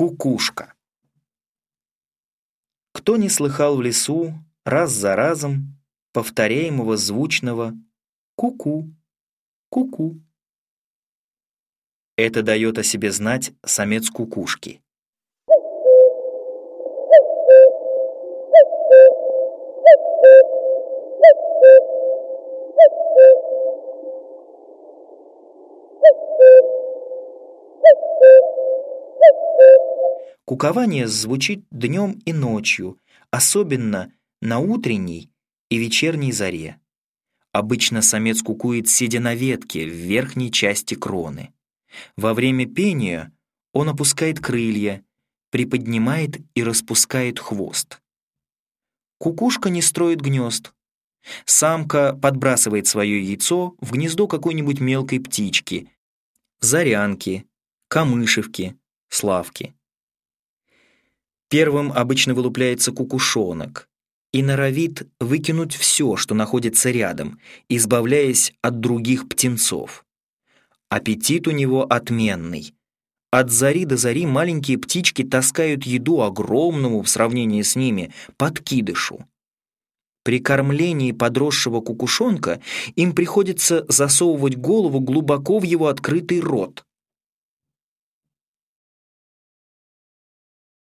Кукушка. Кто не слыхал в лесу раз за разом повторяемого звучного «ку-ку, ку-ку». Это дает о себе знать самец кукушки. Кукование звучит днем и ночью, особенно на утренней и вечерней заре. Обычно самец кукует, сидя на ветке в верхней части кроны. Во время пения он опускает крылья, приподнимает и распускает хвост. Кукушка не строит гнезд. Самка подбрасывает свое яйцо в гнездо какой-нибудь мелкой птички, зарянки, камышевки, славки. Первым обычно вылупляется кукушонок и норовит выкинуть все, что находится рядом, избавляясь от других птенцов. Аппетит у него отменный. От зари до зари маленькие птички таскают еду огромному в сравнении с ними подкидышу. При кормлении подросшего кукушонка им приходится засовывать голову глубоко в его открытый рот.